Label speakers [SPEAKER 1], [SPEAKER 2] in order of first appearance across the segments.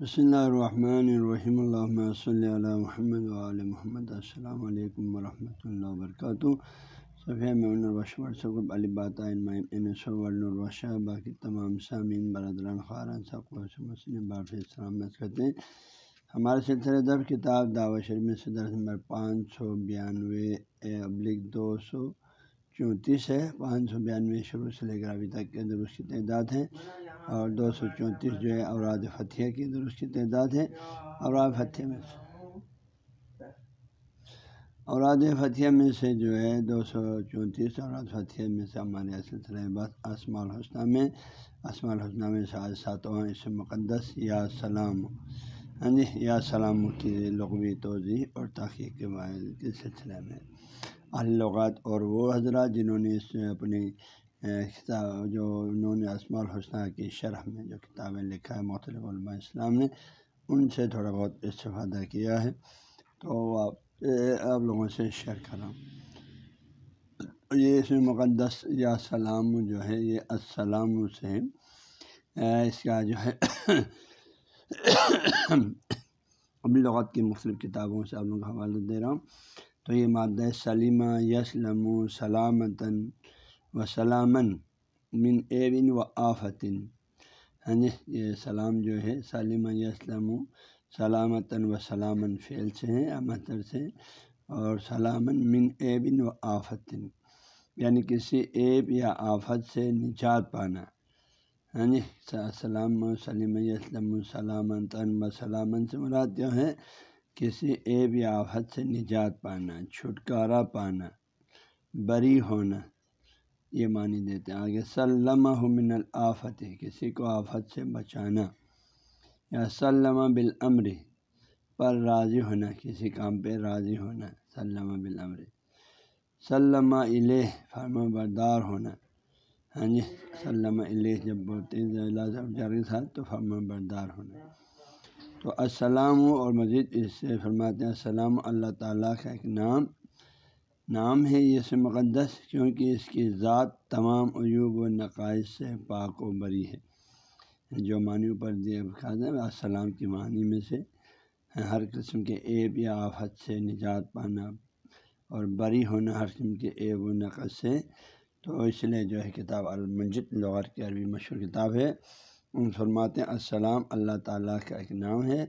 [SPEAKER 1] بسم اللہ الرحمن الرحیم اللہ صلی اللہ محمد علیہ محمد السلام علیکم ورحمۃ اللہ وبرکاتہ صفیہ میں صقب علی الرشہ باقی تمام سامعین برادران خارن مسلم باقی سلامت کرتے ہیں ہمارے سلسلے دب کتاب دعوت شریف میں صدر نمبر پانچ سو بیانوے ابلک دو سو چونتیس ہے۔ پانچ سو بیانوے شروع سے لے کر ابھی تک کے درست کی تعداد ہے۔ اور دو سو چونتیس جو ہے اوراد فتح کی درست کی تعداد ہے۔ اوراد فتح میں سے اوراد فتح میں سے جو ہے دو سو چونتیس، اوراد فتح میں سے ہمارے سلسلہ بس اسما الحسنہ میں اسما الحسنہ میں سے ساتواں اس مقدس یا سلام ہاں جی یا سلام کی لغوی توضیع اور تحقیق کے سلسلے میں۔ الغات اور وہ حضرات جنہوں نے اس اپنی کتاب جو انہوں نے اسماع الحسنہ کی شرح میں جو کتابیں لکھا ہے مختلف علماء اسلام نے، ان سے تھوڑا بہت استفادہ کیا ہے۔ تو آپ آپ لوگوں سے شیئر کروں یہ اس میں مقدس یا سلام جو ہے، یہ السلام سے اس کا جو ہے، ابھی لغت کی مختلف کتابوں سے آپ لوگوں کا حوالہ دے رہا ہوں۔ تو یہ مادہ سلیمہ یسلم سلامتاً۔ و سلامن من ایون و آفتن۔ ہاں جی یہ سلام جو ہے سالمہ یسلم سلامتاً و سلامن فعل سے ہیں، امتر سے، اور سلامن من ایبن و آفتن۔ یعنی کسی ایب یا آفت سے نجات پانا۔ ہاں جی سلام و سلیم یسلم سلامتاً و سلامن سے مراد جو ہے، کسی ایب یا آفت سے نجات پانا، چھٹکارا پانا، بری ہونا۔ یہ معنی دیتے ہیں۔ آگے، سلمہ من الآفت، کسی کو آفت سے بچانا۔ یا سلمہ بالعمر پر راضی ہونا، کسی کام پہ راضی ہونا۔ سلمہ بالعمر سلمہ الہ فرما بردار ہونا۔ ہاں جی سلمہ الہ جب بولتے ہیں تھا تو فرما بردار ہونا۔ تو السلام، اور مزید اس سے فرماتے ہیں، السلام اللہ تعالیٰ کا ایک نام۔ نام ہے یہ سے مقدس کیونکہ اس کی ذات تمام عیوب و نقائص سے پاک و بری ہے۔ جو معنی پر دے السلام کی معنی میں سے ہر قسم کے ایب یا آفت سے نجات پانا اور بری ہونا ہر قسم کے ایب و نقص سے۔ تو اس لیے جو ہے کتاب المنجد لغر کی عربی مشہور کتاب ہے۔ ان فرماتے ہیں، السلام اللہ تعالیٰ کا ایک نام ہے۔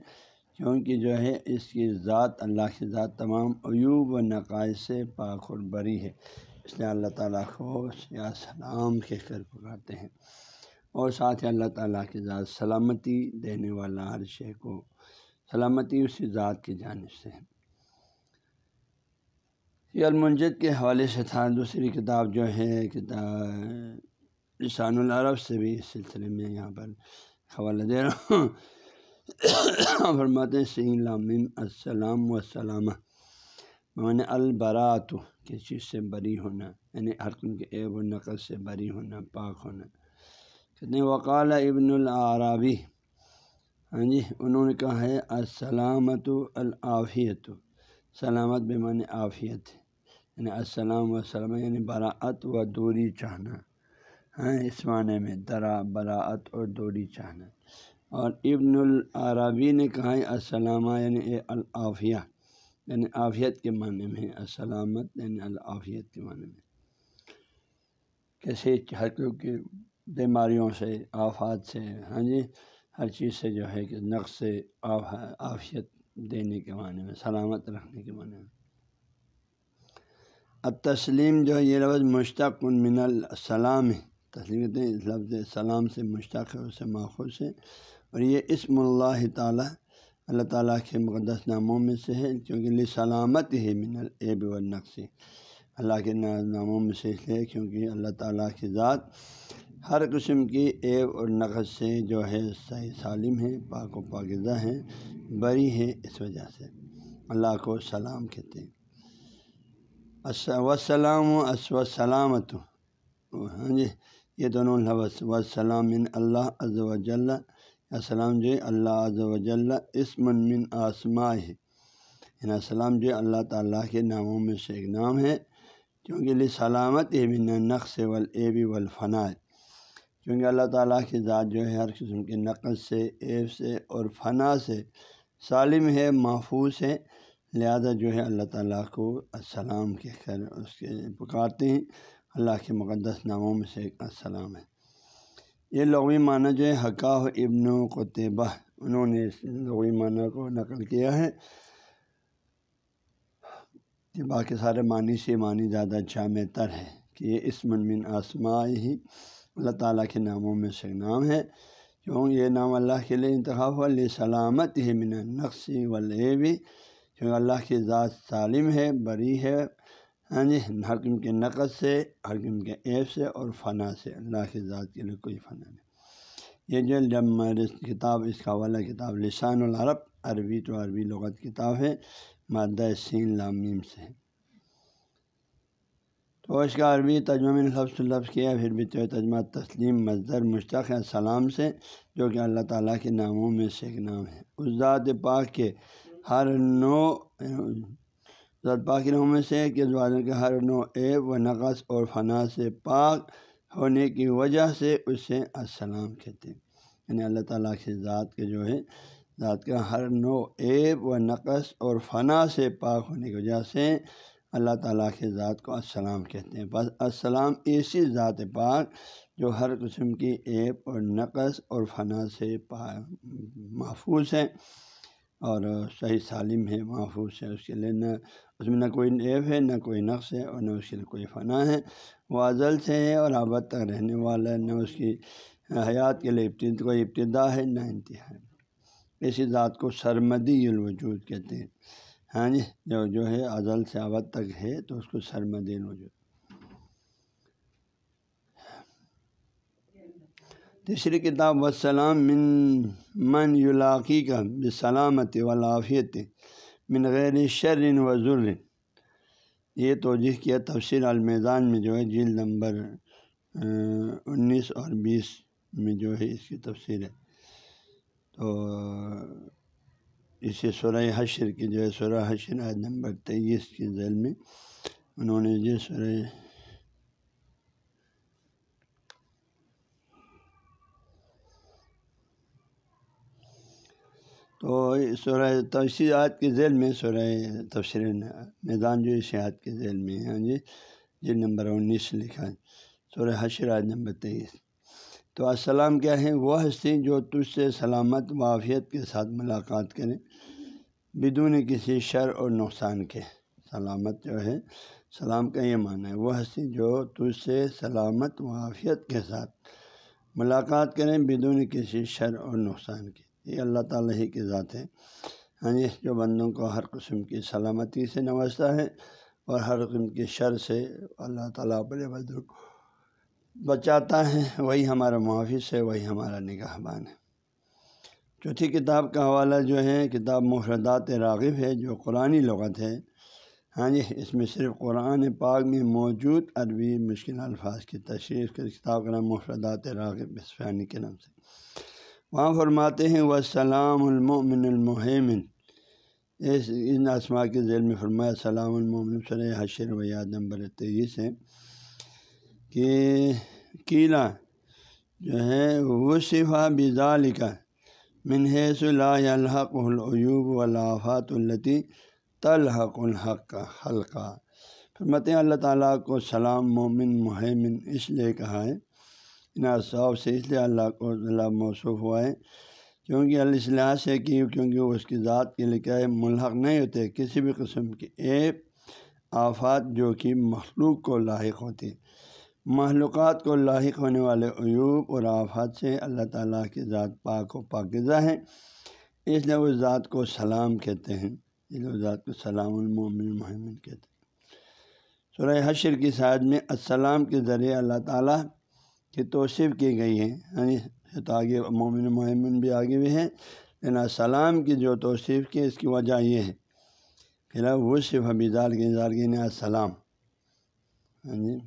[SPEAKER 1] کیونکہ جو ہے، اس کی ذات اللہ کی ذات تمام عیوب و نقائص سے پاک اور بری ہے۔ اس لیے اللہ تعالیٰ کو یا سلام کہہ کر پکارتے ہیں۔ اور ساتھ ہی اللہ تعالیٰ کی ذات سلامتی دینے والا ہر شے کو سلامتی اسی ذات کی جانب سے ہے۔ یہ المنجد کے حوالے سے تھا۔ دوسری کتاب جو ہے، کتاب لسان العرب سے بھی اس سلسلے میں یہاں پر حوالہ دے رہا ہوں۔ فرماتے لامن السلام و سلامہ۔ من البرات کسی چیز سے بری ہونا یعنی ہر قسم کے عیب و نقل سے بری ہونا، پاک ہونا۔ کہتے ہیں، وقال ابن العرابی۔ ہاں جی انہوں نے کہا ہے السلامت العافیت سلامت بے معنی عافیت یعنی السلام و سلم یعنی براعت و دوری چاہنا۔ ہاں اس معنی میں درا براعت اور دوری چاہنا۔ اور ابن العربی نے کہا ہے السلامہ یعنی العافیہ یعنی عافیت کے معنی میں السلامت یعنی العافیت کے معنی میں۔ کیسے ہر کی بیماریوں سے، آفات سے ہاں جی ہر چیز سے جو ہے کہ نقص سے عافیت دینے کے معنی میں، سلامت رکھنے کے معنی میں۔ اب تسلیم جو ہے، یہ لفظ مشتق من السلام ہے۔ تسلیم کہتے ہیں اس لفظ سلام سے مشتق ہے اسے ماخوذ ہے اور یہ اسم اللہ تعالیٰ اللہ تعالیٰ کے مقدس ناموں میں سے ہے کیونکہ لی سلامت ہی من العب والنقص اللہ کے ناموں میں سے ہے کیونکہ اللہ تعالیٰ کی ذات ہر قسم کی عیب اور نقص سے جو ہے صحیح سالم ہے، پاک و پاکزہ ہے بری ہے اس وجہ سے۔ اللہ کو سلام کہتے ہیں۔ وسلام و اسو سلامت ہاں جی۔ یہ دونوں لفظ وسلام اللہ از و السلام جو اللہ و جل، اسم من آسما ہے یعنی السلام جو اللہ تعالیٰ کے ناموں میں سے ایک نام ہے کیونکہ لی سلامت من نقص والعیب والفنا کیونکہ اللہ تعالیٰ کی ذات جو ہے ہر قسم کے نقص سے ایب سے اور فنا سے سالم ہے، محفوظ ہے۔ لہذا جو ہے اللہ تعالیٰ کو السلام کہہ کر اس کے پکارتے ہیں۔ اللہ کے مقدس ناموں میں سے ایک السلام ہے۔ یہ لغوی معنی جو ہے حقا ابن و قطبہ، انہوں نے اس لغوی معنی کو نقل کیا ہے۔ کہ باقی سارے معنی سے معنی زیادہ جامع تر ہے کہ یہ اس من آسما ہی اللہ تعالیٰ کے ناموں میں سے نام ہے۔ کیوں؟ یہ نام اللہ کے لیے انتخاب علیہ سلامت ہی من نقصی ولیبی کیونکہ اللہ کی ذات سالم ہے، بری ہے ہاں جی ہر قسم کے نقد سے، ہر قسم کے ایپ سے اور فنا سے۔ اللہ کی ذات کے لیے کوئی فنا نہیں۔ یہ جو جب میں کتاب، اس کا والا کتاب لسان العرب، عربی تو عربی لغت کتاب ہے، مادہ سین لامیم سے۔ تو اس کا عربی ترجمہ میں لفظ لفظ کیا، پھر بھی تو ترجمہ تسلیم مزدر مشتق السلام سے، جو کہ اللہ تعالیٰ کے ناموں میں سے ایک نام ہے۔ اس ذات پاک کے ہر نو ذات پاک میں سے کہ والوں کے ہر نو ایب و نقص اور فنا سے پاک ہونے کی وجہ سے اسے السلام کہتے ہیں۔ یعنی اللہ تعالیٰ کی ذات کے جو ہے، ذات کا ہر نو ایب و نقص اور فنا سے پاک ہونے کی وجہ سے اللہ تعالیٰ کے ذات کو السلام کہتے ہیں۔ بس السلام ایسی ذات پاک جو ہر قسم کی ایپ اور نقص اور فنا سے پاک محفوظ ہے۔ اور صحیح سالم ہے، محفوظ ہے، اس کے لیے نہ اس میں نہ کوئی ایپ ہے، نہ کوئی نقص ہے اور نہ اس کے لیے کوئی فنا ہے۔ وہ ازل سے ہے اور آباد تک رہنے والا ہے، نہ اس کی حیات کے لیے ابتدا کوئی ابتدا ہے، نہ انتہا۔ ہے ایسی ذات کو سرمدی الوجود کہتے ہیں۔ ہاں جی جو جو ہے ازل سے آباد تک ہے تو اس کو سرمدی الوجود۔ تیسری کتاب وسلام من من یلاقی کا بسلامت ولافیت من غیر شر و ذر۔ یہ توجہ کیا تفسیر المیزان میں جو ہے جیل نمبر انیس اور بیس میں جو ہے اس کی تفسیر ہے۔ تو اسی سورہ حشر کی جو ہے، سورہ حشر عید نمبر تیئیس کی ذیل میں انہوں نے یہ سورہ تو سورہ تفصیلات کے ذیل میں سورہ تفسیر میدان جو اشاعت کے ذیل میں ہاں جی؟ جی نمبر انیس لکھا ہے، سورہ حشرات نمبر تیئیس۔ تو السلام کیا ہے؟ وہ ہستی جو تجھ سے سلامت وافیت کے ساتھ ملاقات کرے، بدون کسی شر اور نقصان کے۔ سلامت جو ہے، سلام کا یہ معنی ہے، وہ ہستی جو تجھ سے سلامت وافیت کے ساتھ ملاقات کریں بدون کسی شر اور نقصان کے۔ یہ اللہ تعالیٰ ہی کی ذات ہے۔ ہاں جی جو بندوں کو ہر قسم کی سلامتی سے نوازتا ہے اور ہر قسم کی شر سے اللہ تعالیٰ اپنے بندوں کو بچاتا ہے، وہی ہمارا محافظ ہے، وہی ہمارا نگاہ بان ہے۔ چوتھی کتاب کا حوالہ جو ہے، کتاب مفردات راغب ہے، جو قرآن لغت ہے۔ ہاں جی اس میں صرف قرآن پاک میں موجود عربی مشکل الفاظ کی تشریح کتاب کا نام مفردات راغب اسفانی کے نام سے۔ وہاں فرماتے ہیں وہ سلام المومن المحمن اس، ان اسما کے ذیل میں فرمایا، سلام المومن سر حشر و یاد نمبر تیئیس ہے کہ کیلا جو ہے وہ صفا بزا لکھا منحص الحق العیوب والافات التی تلحق الحق کا حلقہ فرماتے اللہ تعالیٰ کو سلام، مومن محمن اس لیے کہا ہے ان صاحب سے اس لیے اللہ کو اللہ موصوف ہوا ہے۔ کیونکہ اللہ لحاظ سے کہ کیونکہ وہ اس کی ذات کے لیے کیا ہے، ملحق نہیں ہوتے، کسی بھی قسم کے ایپ آفات جو کہ مخلوق کو لاحق ہوتی معلومات کو لاحق ہونے والے عیوب اور آفات سے اللہ تعالیٰ کی ذات پاک و پاکزہ ہے۔ اس لیے اس ذات کو سلام کہتے ہیں۔ اس لیے اس ذات کو سلام المومن محمد کہتے ہیں۔ سورہ حشر کی سائد میں السلام کے ذریعے اللہ تعالیٰ کی توصیف کی گئی ہے یعنی تو آگے مومن محمن بھی آگے بھی ہیں، لیکن السلام کی جو توصیف کی اس کی وجہ یہ ہے پھر وہ صرف حبیزار کے اظہار کی السلام ہاں جی۔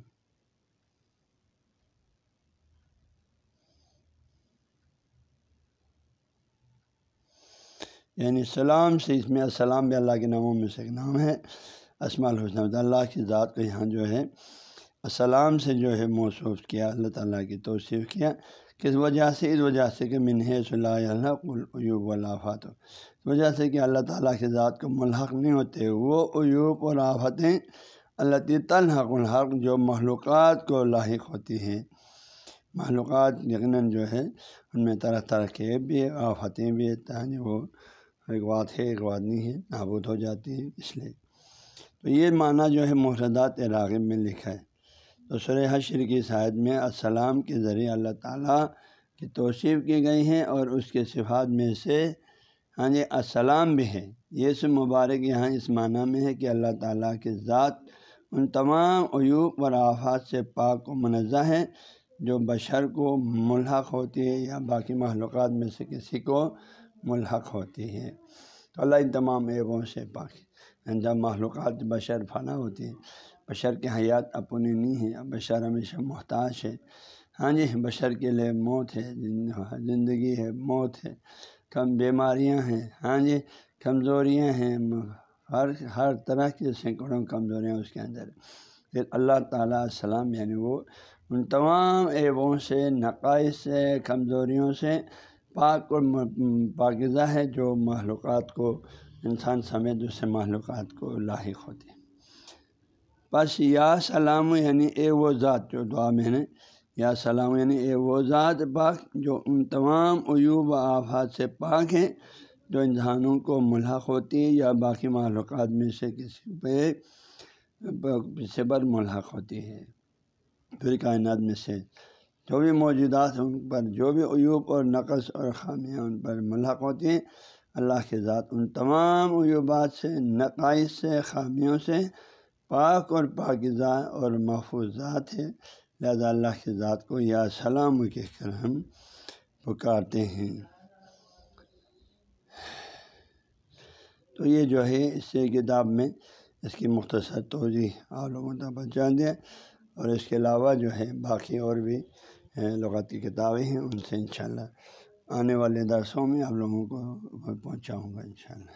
[SPEAKER 1] یعنی سلام سے اس میں السلام بھی اللہ کے ناموں میں سے ایک نام ہے اسما الحسن اللہ کی ذات کو یہاں جو ہے السلام سے جو ہے موصوف کیا، اللہ تعالیٰ کی توصیف کیا کس وجہ سے، اس وجہ سے کہ من ہے صلی اللہ اس وجہ سے کہ اللہ تعالیٰ کی ذات کو ملحق نہیں ہوتے، وہ ایوب اور آفتیں اللہ تلحق الحق، جو معلومات کو لاحق ہوتی ہیں۔ معلومات یقیناً جو ہے، ان میں طرح طرح کے بھی آفتیں بھی ہیں وہ ایک بات ہے، ایک بات نہیں ہے، نابود ہو جاتی ہے اس لیے۔ تو یہ معنی جو ہے محردات راغب میں لکھا ہے۔ تو سر حشر کی شاید میں السلام کے ذریعے اللہ تعالیٰ کی توصیف کی گئی ہیں اور اس کے صفات میں سے ہاں جی السلام بھی ہے یہ سب مبارک یہاں اس معنی میں ہے کہ اللہ تعالیٰ کی ذات ان تمام عیوب اور آفات سے پاک و منزہ ہے، جو بشر کو ملحق ہوتی ہے یا باقی معلومات میں سے کسی کو ملحق ہوتی ہے تو اللہ ان تمام ایبوں سے پاک یعنی جب معلومات بشر فنا ہوتی ہے بشر کی حیات اپنی نہیں ہے بشر ہمیشہ محتاج ہے۔ ہاں جی بشر کے لیے موت ہے زندگی ہے، موت ہے۔ کم بیماریاں ہیں۔ ہاں جی کمزوریاں ہیں۔ ہر ہر طرح کی سینکڑوں کمزوریاں اس کے اندر۔ پھر اللہ تعالیٰ السلام یعنی وہ ان تمام ایبوں سے، نقائص سے، کمزوریوں سے پاک اور پاکزہ ہے، جو معلومات کو، انسان سمیت دوسرے معلومات کو لاحق ہوتی ہے بس یا سلام یعنی اے وہ ذات جو دعا میں نے یا سلام یعنی اے وہ ذات پاک جو ان تمام عیوب و آفات سے پاک ہیں، جو انسانوں کو ملحق ہوتی ہے یا باقی معلومات میں سے کسی پہ، سے پر ملحق ہوتی ہے پھر کائنات میں سے جو بھی موجودات ہیں ان پر، جو بھی عیوب اور نقص اور خامیاں ان پر ملحق ہوتی ہیں، اللہ کے ذات ان تمام عیوبات سے، نقائص سے، خامیوں سے پاک اور پاکزہ اور محفوظ ذات ہے لہذا اللہ کی ذات کو یا سلام کہہ کر ہم پکارتے ہیں۔ تو یہ جو ہے اس سے کتاب میں اس کی مختصر توضیع آپ لوگوں تک پہنچا دیا اور اس کے علاوہ جو ہے باقی اور بھی لغت کی کتابیں ہیں، ان سے انشاءاللہ آنے والے درسوں میں آپ لوگوں کو پہنچاؤں گا انشاءاللہ۔